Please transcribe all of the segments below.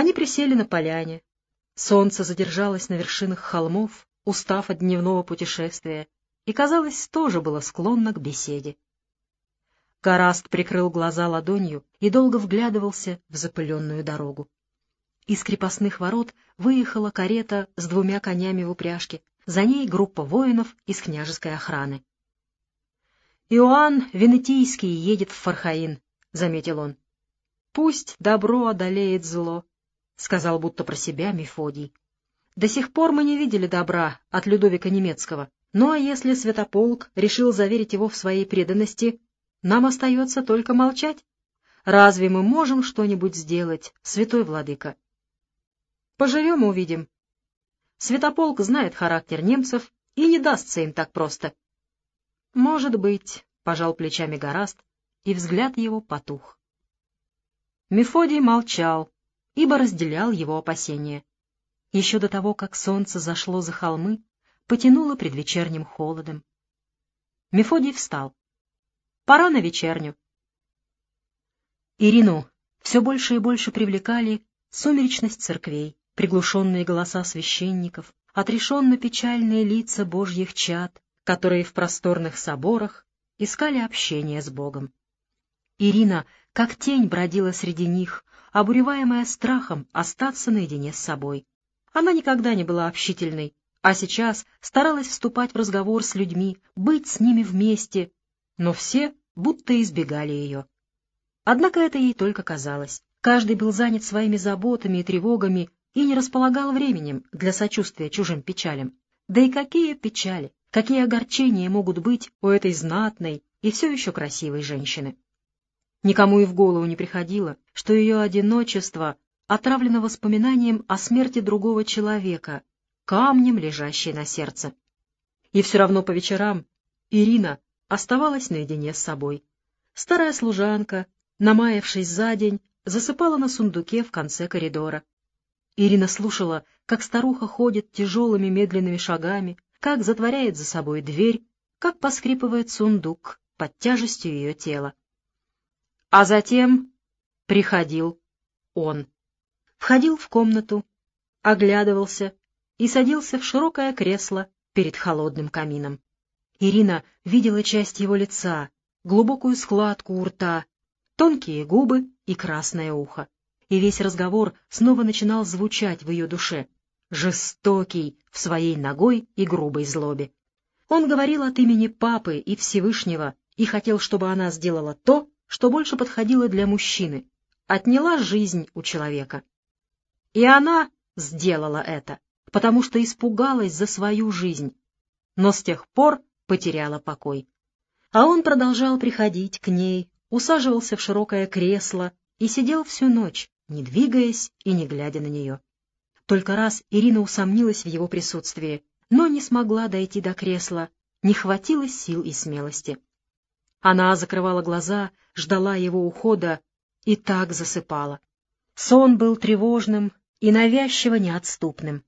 Они присели на поляне. Солнце задержалось на вершинах холмов, устав от дневного путешествия, и, казалось, тоже было склонно к беседе. Гораст прикрыл глаза ладонью и долго вглядывался в запыленную дорогу. Из крепостных ворот выехала карета с двумя конями в упряжке, за ней группа воинов из княжеской охраны. «Иоанн Венетийский едет в Фархаин», — заметил он. «Пусть добро одолеет зло», — сказал будто про себя Мефодий. «До сих пор мы не видели добра от Людовика Немецкого, ну а если Святополк решил заверить его в своей преданности, нам остается только молчать. Разве мы можем что-нибудь сделать, святой владыка? Поживем — увидим. Святополк знает характер немцев и не дастся им так просто. — Может быть, — пожал плечами Гораст, и взгляд его потух. Мефодий молчал, ибо разделял его опасения. Еще до того, как солнце зашло за холмы, потянуло предвечерним холодом. Мефодий встал. Пора на вечерню. Ирину все больше и больше привлекали сумеречность церквей, приглушенные голоса священников, отрешенно-печальные лица божьих чад, которые в просторных соборах искали общение с Богом. Ирина, как тень, бродила среди них, обуреваемая страхом остаться наедине с собой. Она никогда не была общительной, а сейчас старалась вступать в разговор с людьми, быть с ними вместе, но все будто избегали ее. Однако это ей только казалось. Каждый был занят своими заботами и тревогами и не располагал временем для сочувствия чужим печалям. Да и какие печали, какие огорчения могут быть у этой знатной и все еще красивой женщины. Никому и в голову не приходило, что ее одиночество отравлено воспоминанием о смерти другого человека, камнем, лежащей на сердце. И все равно по вечерам Ирина оставалась наедине с собой. Старая служанка, намаявшись за день, засыпала на сундуке в конце коридора. Ирина слушала, как старуха ходит тяжелыми медленными шагами, как затворяет за собой дверь, как поскрипывает сундук под тяжестью ее тела. А затем приходил он. Входил в комнату, оглядывался и садился в широкое кресло перед холодным камином. Ирина видела часть его лица, глубокую складку у рта, тонкие губы и красное ухо. И весь разговор снова начинал звучать в ее душе, жестокий в своей ногой и грубой злобе. Он говорил от имени Папы и Всевышнего и хотел, чтобы она сделала то, что больше подходило для мужчины, отняла жизнь у человека. И она сделала это, потому что испугалась за свою жизнь. Но с тех пор потеряла покой. А он продолжал приходить к ней, усаживался в широкое кресло и сидел всю ночь, не двигаясь и не глядя на нее. Только раз Ирина усомнилась в его присутствии, но не смогла дойти до кресла, не хватило сил и смелости. Она закрывала глаза, ждала его ухода и так засыпала. Сон был тревожным и навязчиво неотступным.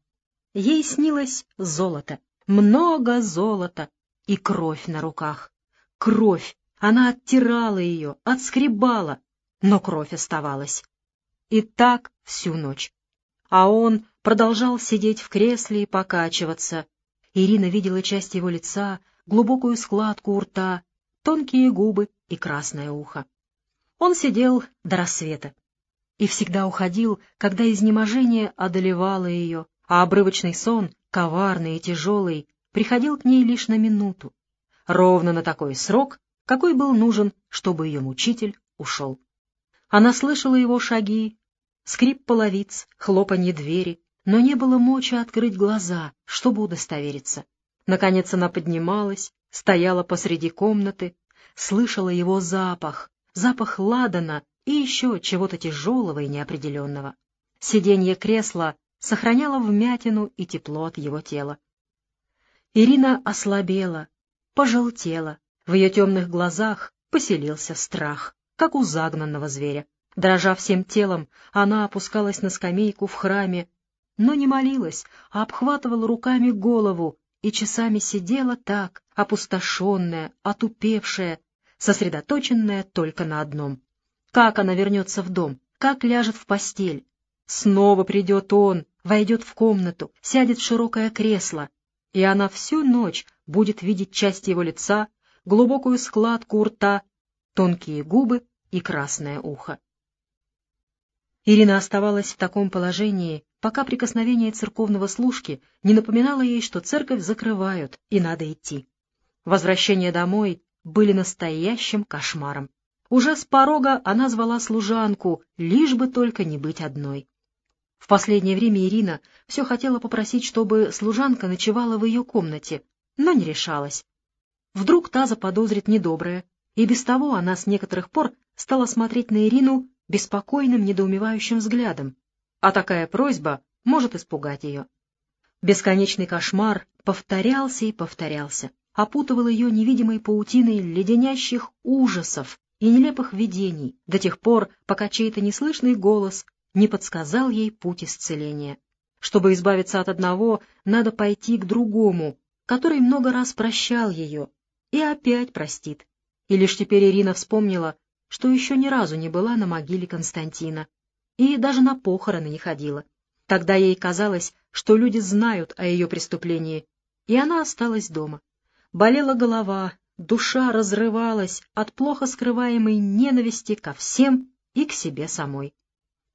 Ей снилось золото, много золота, и кровь на руках. Кровь! Она оттирала ее, отскребала, но кровь оставалась. И так всю ночь. А он продолжал сидеть в кресле и покачиваться. Ирина видела часть его лица, глубокую складку у рта, тонкие губы и красное ухо. Он сидел до рассвета и всегда уходил, когда изнеможение одолевало ее, а обрывочный сон, коварный и тяжелый, приходил к ней лишь на минуту, ровно на такой срок, какой был нужен, чтобы ее мучитель ушел. Она слышала его шаги, скрип половиц, хлопанье двери, но не было мочи открыть глаза, чтобы удостовериться. Наконец она поднималась, стояла посреди комнаты, слышала его запах, запах ладана и еще чего-то тяжелого и неопределенного. Сиденье кресла сохраняло вмятину и тепло от его тела. Ирина ослабела, пожелтела, в ее темных глазах поселился страх, как у загнанного зверя. Дрожа всем телом, она опускалась на скамейку в храме, но не молилась, а обхватывала руками голову и часами сидела так, опустошенная, отупевшая, сосредоточенная только на одном. Как она вернется в дом, как ляжет в постель, Снова придет он, войдет в комнату, сядет в широкое кресло, и она всю ночь будет видеть часть его лица, глубокую складку у рта, тонкие губы и красное ухо. Ирина оставалась в таком положении, пока прикосновение церковного служки не напоминало ей, что церковь закрывают и надо идти. Возвращение домой были настоящим кошмаром. Уже с порога она звала служанку, лишь бы только не быть одной. В последнее время Ирина все хотела попросить, чтобы служанка ночевала в ее комнате, но не решалась. Вдруг та заподозрит недоброе, и без того она с некоторых пор стала смотреть на Ирину беспокойным, недоумевающим взглядом, а такая просьба может испугать ее. Бесконечный кошмар повторялся и повторялся, опутывал ее невидимой паутиной леденящих ужасов и нелепых видений до тех пор, пока чей-то неслышный голос не подсказал ей путь исцеления. Чтобы избавиться от одного, надо пойти к другому, который много раз прощал ее и опять простит. И лишь теперь Ирина вспомнила, что еще ни разу не была на могиле Константина и даже на похороны не ходила. Тогда ей казалось, что люди знают о ее преступлении, и она осталась дома. Болела голова, душа разрывалась от плохо скрываемой ненависти ко всем и к себе самой.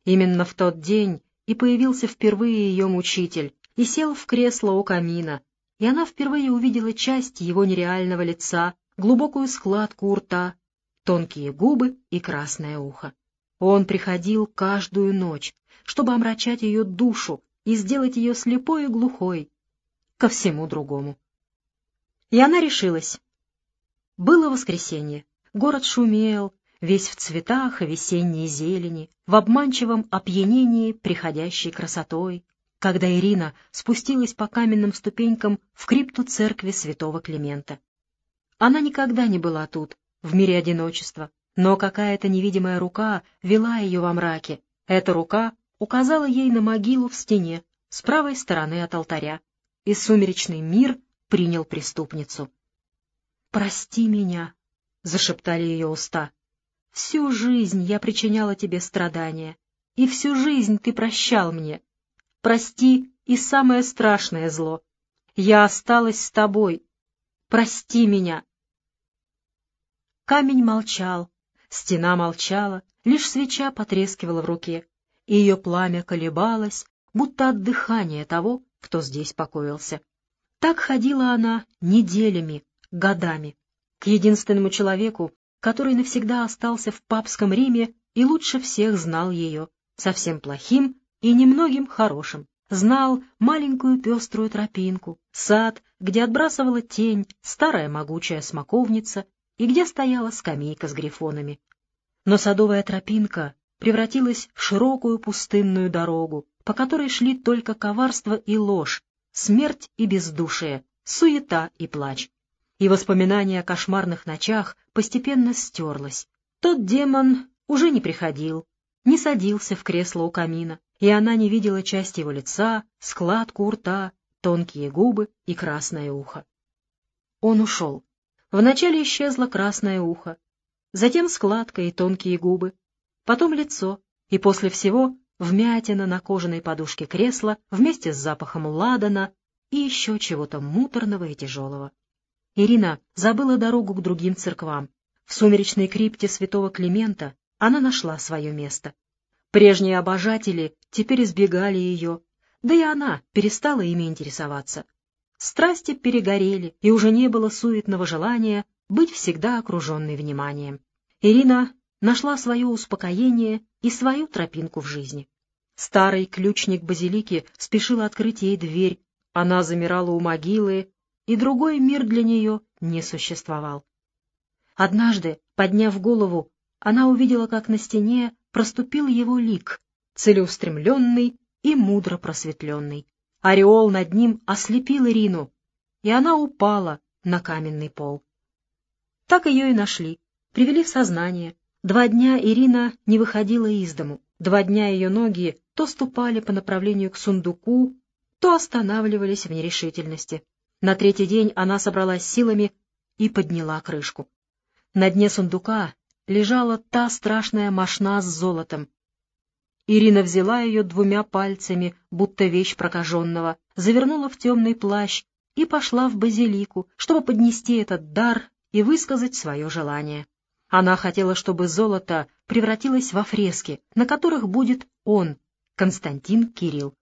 Именно в тот день и появился впервые ее мучитель, и сел в кресло у камина, и она впервые увидела часть его нереального лица, глубокую складку у рта, тонкие губы и красное ухо. Он приходил каждую ночь, чтобы омрачать ее душу и сделать ее слепой и глухой ко всему другому. И она решилась. Было воскресенье. Город шумел, весь в цветах и весенней зелени, в обманчивом опьянении приходящей красотой, когда Ирина спустилась по каменным ступенькам в крипту церкви святого Климента. Она никогда не была тут, в мире одиночества, но какая-то невидимая рука вела ее во мраке. Эта рука указала ей на могилу в стене, с правой стороны от алтаря, и сумеречный мир принял преступницу. «Прости меня», — зашептали ее уста. «Всю жизнь я причиняла тебе страдания, и всю жизнь ты прощал мне. Прости и самое страшное зло. Я осталась с тобой. Прости меня». Камень молчал, стена молчала, лишь свеча потрескивала в руке, и ее пламя колебалось, будто от дыхания того, кто здесь покоился. Так ходила она неделями, годами, к единственному человеку, который навсегда остался в папском Риме и лучше всех знал ее, совсем плохим и немногим хорошим. Знал маленькую пеструю тропинку, сад, где отбрасывала тень старая могучая смоковница и где стояла скамейка с грифонами. Но садовая тропинка превратилась в широкую пустынную дорогу, по которой шли только коварство и ложь, смерть и бездушие, суета и плач. И воспоминание о кошмарных ночах постепенно стерлось. Тот демон уже не приходил, не садился в кресло у камина, и она не видела часть его лица, складку у рта, тонкие губы и красное ухо. Он ушел. Вначале исчезло красное ухо, затем складка и тонкие губы, потом лицо, и после всего вмятина на кожаной подушке кресла вместе с запахом ладана и еще чего-то муторного и тяжелого. Ирина забыла дорогу к другим церквам. В сумеречной крипте святого Климента она нашла свое место. Прежние обожатели теперь избегали ее, да и она перестала ими интересоваться. Страсти перегорели, и уже не было суетного желания быть всегда окруженной вниманием. Ирина нашла свое успокоение и свою тропинку в жизни. Старый ключник базилики спешил открыть ей дверь, она замирала у могилы, и другой мир для нее не существовал. Однажды, подняв голову, она увидела, как на стене проступил его лик, целеустремленный и мудро просветленный. Ореол над ним ослепил Ирину, и она упала на каменный пол. Так ее и нашли, привели в сознание. Два дня Ирина не выходила из дому, два дня ее ноги то ступали по направлению к сундуку, то останавливались в нерешительности. На третий день она собралась силами и подняла крышку. На дне сундука лежала та страшная мошна с золотом. Ирина взяла ее двумя пальцами, будто вещь прокаженного, завернула в темный плащ и пошла в базилику, чтобы поднести этот дар и высказать свое желание. Она хотела, чтобы золото превратилось во фрески, на которых будет он, Константин Кирилл.